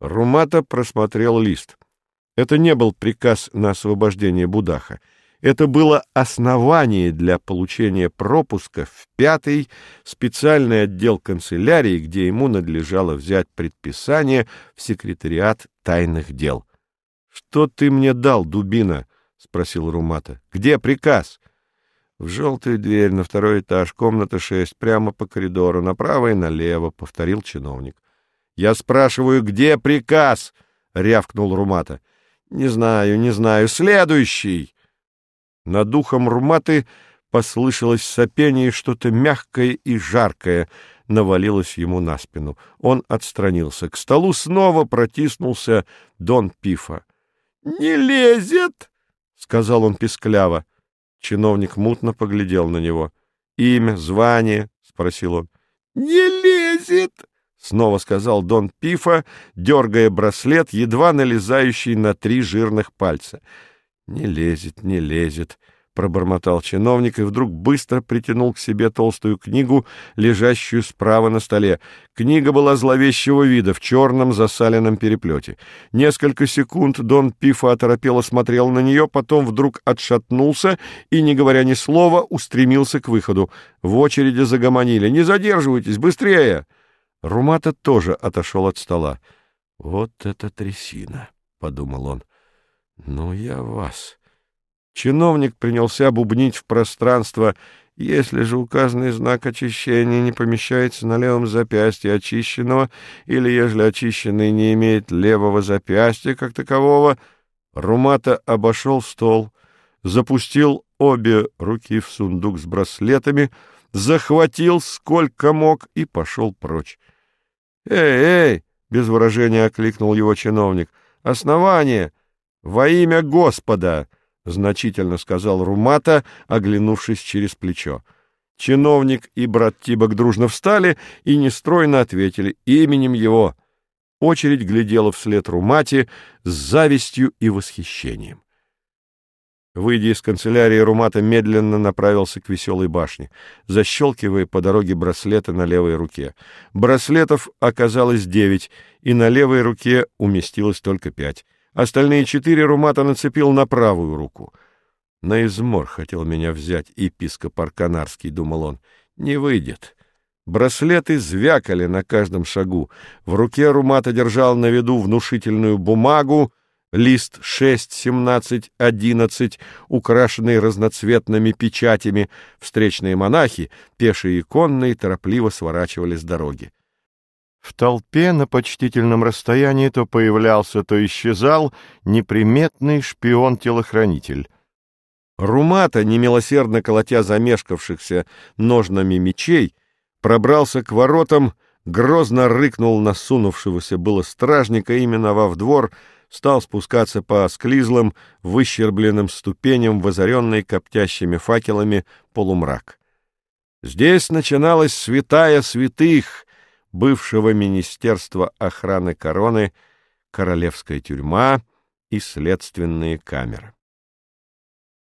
Румата просмотрел лист. Это не был приказ на освобождение Будаха. Это было основание для получения пропуска в пятый специальный отдел канцелярии, где ему надлежало взять предписание в секретариат тайных дел. — Что ты мне дал, дубина? — спросил Румата. — Где приказ? — В желтую дверь на второй этаж, комната шесть, прямо по коридору, направо и налево, — повторил чиновник. — Я спрашиваю, где приказ? — рявкнул Румата. — Не знаю, не знаю. Следующий! Над духом Руматы послышалось сопение, что-то мягкое и жаркое навалилось ему на спину. Он отстранился. К столу снова протиснулся Дон Пифа. — Не лезет! — сказал он пискляво. Чиновник мутно поглядел на него. — Имя, звание? — спросил он. — Не лезет! — снова сказал Дон Пифа, дергая браслет, едва налезающий на три жирных пальца. — Не лезет, не лезет, — пробормотал чиновник и вдруг быстро притянул к себе толстую книгу, лежащую справа на столе. Книга была зловещего вида, в черном засаленном переплете. Несколько секунд Дон Пифа оторопело смотрел на нее, потом вдруг отшатнулся и, не говоря ни слова, устремился к выходу. В очереди загомонили. «Не задерживайтесь! Быстрее!» Румата тоже отошел от стола. «Вот это трясина!» — подумал он. «Ну, я вас!» Чиновник принялся бубнить в пространство. Если же указанный знак очищения не помещается на левом запястье очищенного, или ежели очищенный не имеет левого запястья как такового, Румата обошел стол, запустил обе руки в сундук с браслетами, захватил сколько мог и пошел прочь. «Эй, эй!» — без выражения окликнул его чиновник. «Основание! Во имя Господа!» — значительно сказал Румата, оглянувшись через плечо. Чиновник и брат Тибок дружно встали и нестройно ответили именем его. Очередь глядела вслед Румате с завистью и восхищением. Выйдя из канцелярии, Румата медленно направился к веселой башне, защелкивая по дороге браслеты на левой руке. Браслетов оказалось девять, и на левой руке уместилось только пять. Остальные четыре Румата нацепил на правую руку. На измор хотел меня взять епископ Арканарский, думал он. Не выйдет. Браслеты звякали на каждом шагу. В руке Румата держал на виду внушительную бумагу, лист 6, 17, 11, украшенный разноцветными печатями. Встречные монахи, пешие и конные, торопливо сворачивали с дороги. В толпе на почтительном расстоянии то появлялся, то исчезал неприметный шпион-телохранитель. Румата, немилосердно колотя замешкавшихся ножнами мечей, пробрался к воротам, грозно рыкнул насунувшегося было стражника и, миновав двор, стал спускаться по склизлым, выщербленным ступеням, возоренной коптящими факелами полумрак. Здесь начиналась святая святых, бывшего Министерства охраны короны, королевская тюрьма и следственные камеры.